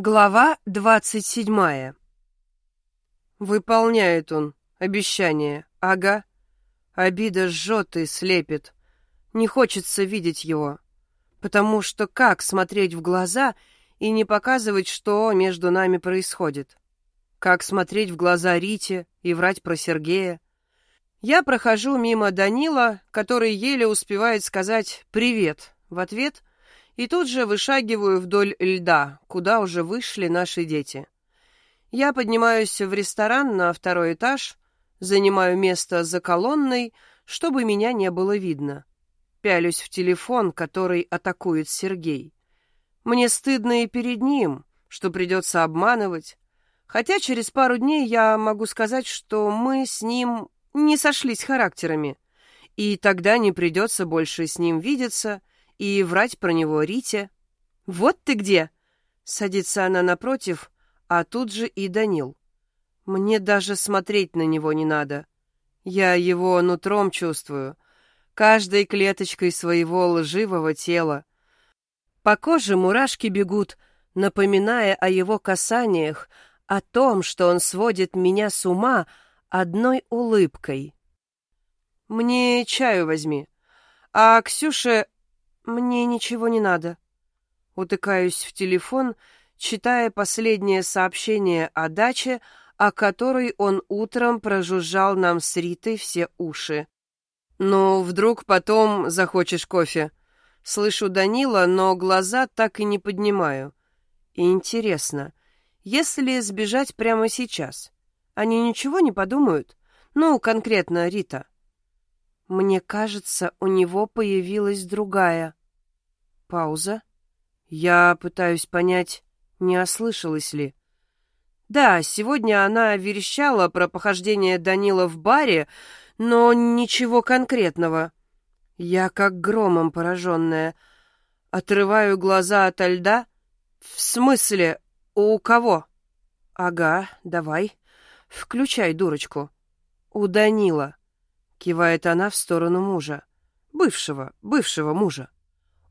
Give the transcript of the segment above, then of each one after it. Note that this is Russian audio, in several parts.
Глава двадцать седьмая. Выполняет он обещание. Ага. Обида жжет и слепит. Не хочется видеть его. Потому что как смотреть в глаза и не показывать, что между нами происходит? Как смотреть в глаза Рите и врать про Сергея? Я прохожу мимо Данила, который еле успевает сказать «привет» в ответ — и тут же вышагиваю вдоль льда, куда уже вышли наши дети. Я поднимаюсь в ресторан на второй этаж, занимаю место за колонной, чтобы меня не было видно. Пялюсь в телефон, который атакует Сергей. Мне стыдно и перед ним, что придется обманывать. Хотя через пару дней я могу сказать, что мы с ним не сошлись характерами, и тогда не придется больше с ним видеться — и врать про него Рите. «Вот ты где!» Садится она напротив, а тут же и Данил. Мне даже смотреть на него не надо. Я его нутром чувствую, каждой клеточкой своего лживого тела. По коже мурашки бегут, напоминая о его касаниях, о том, что он сводит меня с ума одной улыбкой. «Мне чаю возьми. А Ксюше мне ничего не надо. Утыкаюсь в телефон, читая последнее сообщение о даче, о которой он утром прожужжал нам с Ритой все уши. «Ну, вдруг потом захочешь кофе?» Слышу Данила, но глаза так и не поднимаю. Интересно, если сбежать прямо сейчас, они ничего не подумают? Ну, конкретно Рита. Мне кажется, у него появилась другая. Пауза. Я пытаюсь понять, не ослышалась ли. Да, сегодня она верещала про похождение Данила в баре, но ничего конкретного. Я как громом пораженная. Отрываю глаза от льда. В смысле, у кого? Ага, давай. Включай дурочку. У Данила. Кивает она в сторону мужа. Бывшего, бывшего мужа.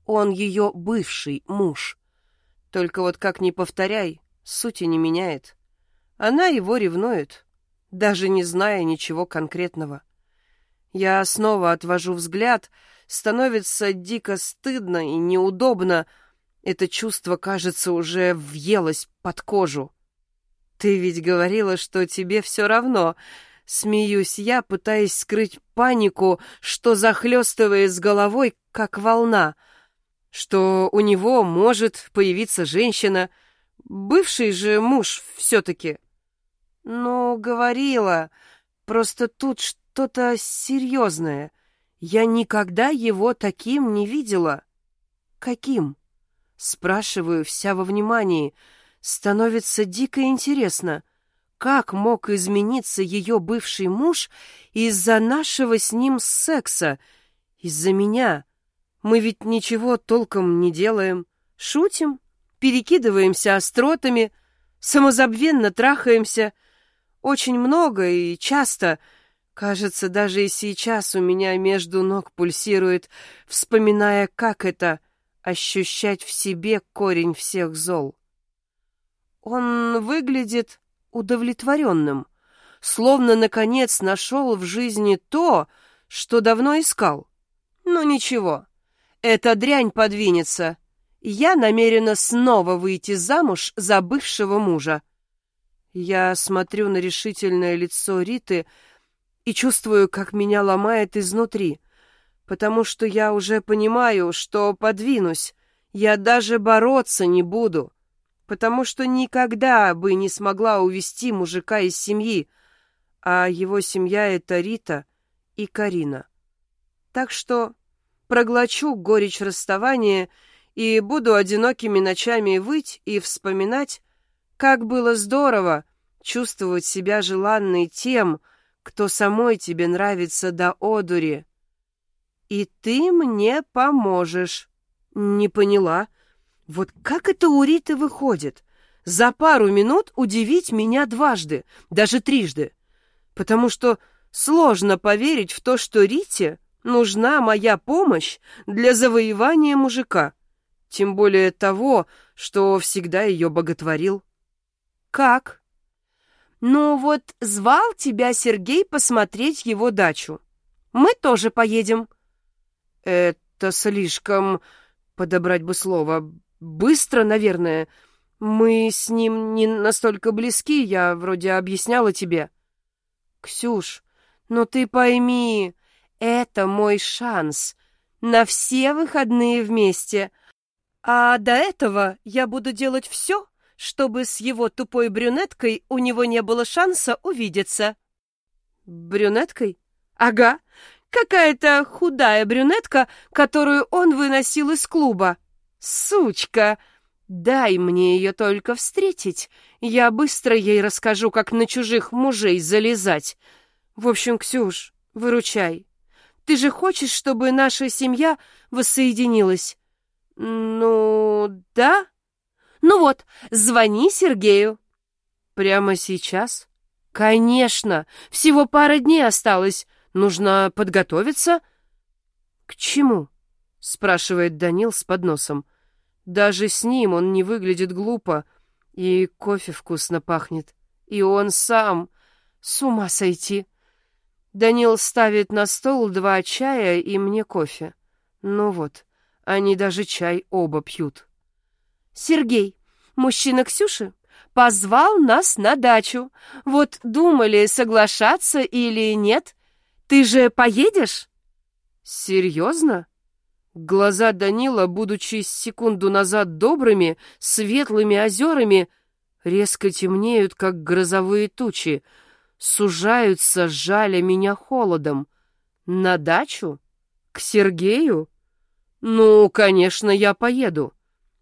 Он ее бывший муж. Только вот как ни повторяй, сути не меняет. Она его ревнует, даже не зная ничего конкретного. Я снова отвожу взгляд, становится дико стыдно и неудобно. Это чувство, кажется, уже въелось под кожу. Ты ведь говорила, что тебе все равно. Смеюсь я, пытаясь скрыть панику, что захлестывает с головой, как волна — что у него может появиться женщина, бывший же муж все-таки. Ну, говорила, просто тут что-то серьезное. Я никогда его таким не видела. Каким? Спрашиваю, вся во внимании. Становится дико интересно, как мог измениться ее бывший муж из-за нашего с ним секса, из-за меня. Мы ведь ничего толком не делаем. Шутим, перекидываемся остротами, самозабвенно трахаемся. Очень много и часто. Кажется, даже и сейчас у меня между ног пульсирует, вспоминая, как это — ощущать в себе корень всех зол. Он выглядит удовлетворенным, словно, наконец, нашел в жизни то, что давно искал. Ну, ничего, эта дрянь подвинется. Я намерена снова выйти замуж за бывшего мужа. Я смотрю на решительное лицо Риты и чувствую, как меня ломает изнутри, потому что я уже понимаю, что подвинусь. Я даже бороться не буду, потому что никогда бы не смогла увести мужика из семьи, а его семья — это Рита и Карина. Так что проглочу горечь расставания и буду одинокими ночами выть и вспоминать, как было здорово чувствовать себя желанной тем, кто самой тебе нравится до одури. И ты мне поможешь. Не поняла. Вот как это у Риты выходит? За пару минут удивить меня дважды, даже трижды. Потому что сложно поверить в то, что Рите нужна моя помощь для завоевания мужика. Тем более того, что всегда ее боготворил. Как? Ну вот звал тебя Сергей посмотреть его дачу. Мы тоже поедем. Это слишком, подобрать бы слово, быстро, наверное. Мы с ним не настолько близки, я вроде объясняла тебе. Ксюш, но ты пойми, это мой шанс на все выходные вместе. А до этого я буду делать все, чтобы с его тупой брюнеткой у него не было шанса увидеться. Брюнеткой? Ага, какая-то худая брюнетка, которую он выносил из клуба. Сучка! Дай мне ее только встретить, я быстро ей расскажу, как на чужих мужей залезать. В общем, Ксюш, выручай. Ты же хочешь, чтобы наша семья воссоединилась? Ну, да. Ну вот, звони Сергею. Прямо сейчас? Конечно, всего пара дней осталось. Нужно подготовиться. К чему? спрашивает Данил с подносом. Даже с ним он не выглядит глупо, и кофе вкусно пахнет. И он сам. С ума сойти. Данил ставит на стол два чая и мне кофе. Ну вот, они даже чай оба пьют. Сергей, мужчина Ксюши, позвал нас на дачу. Вот думали, соглашаться или нет. Ты же поедешь? Серьезно? Глаза Данила, будучи секунду назад добрыми, светлыми озерами, резко темнеют, как грозовые тучи, сужаются, жаля меня холодом. На дачу? К Сергею? Ну, конечно, я поеду.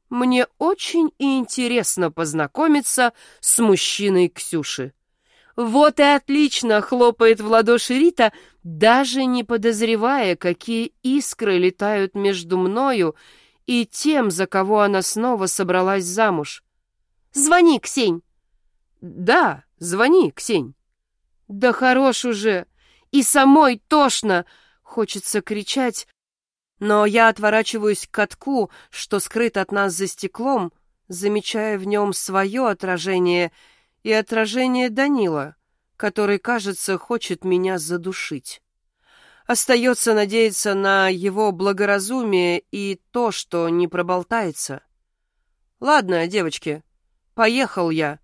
Мне очень интересно познакомиться с мужчиной Ксюши. Вот и отлично, хлопает в ладоши Рита, даже не подозревая, какие искры летают между мною и тем, за кого она снова собралась замуж. Звони, Ксень. Да, звони, Ксень. Да хорош уже. И самой тошно. Хочется кричать, но я отворачиваюсь к катку, что скрыт от нас за стеклом, замечая в нем свое отражение и отражение Данила, который, кажется, хочет меня задушить. Остается надеяться на его благоразумие и то, что не проболтается. Ладно, девочки, поехал я.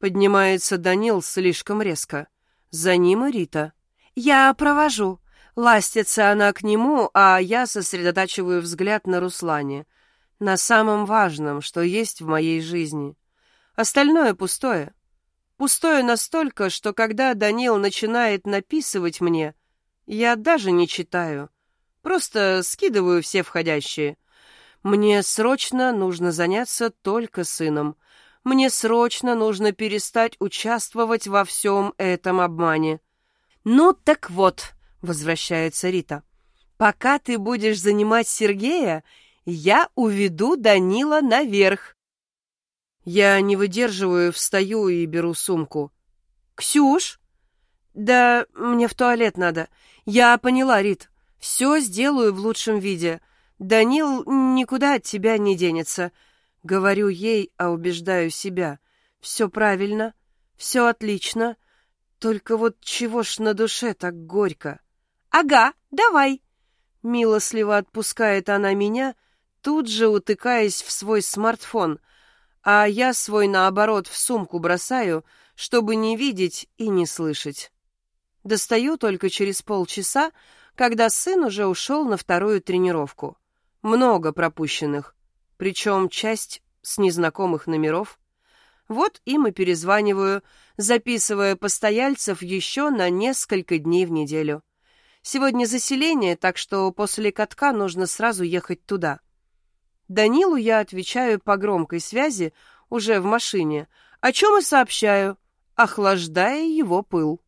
Поднимается Данил слишком резко. За ним и Рита. Я провожу. Ластится она к нему, а я сосредотачиваю взгляд на Руслане. На самом важном, что есть в моей жизни. Остальное пустое. Пустое настолько, что когда Данил начинает написывать мне, я даже не читаю. Просто скидываю все входящие. Мне срочно нужно заняться только сыном. Мне срочно нужно перестать участвовать во всем этом обмане. Ну так вот, возвращается Рита. Пока ты будешь занимать Сергея, я уведу Данила наверх. Я не выдерживаю, встаю и беру сумку. Ксюш? Да мне в туалет надо. Я поняла, Рит. Все сделаю в лучшем виде. Данил никуда от тебя не денется. Говорю ей, а убеждаю себя. Все правильно, все отлично. Только вот чего ж на душе так горько? Ага, давай. Милостливо отпускает она меня, тут же утыкаясь в свой смартфон, а я свой, наоборот, в сумку бросаю, чтобы не видеть и не слышать. Достаю только через полчаса, когда сын уже ушел на вторую тренировку. Много пропущенных причем часть с незнакомых номеров. Вот им и перезваниваю, записывая постояльцев еще на несколько дней в неделю. Сегодня заселение, так что после катка нужно сразу ехать туда. Данилу я отвечаю по громкой связи уже в машине, о чем и сообщаю, охлаждая его пыл.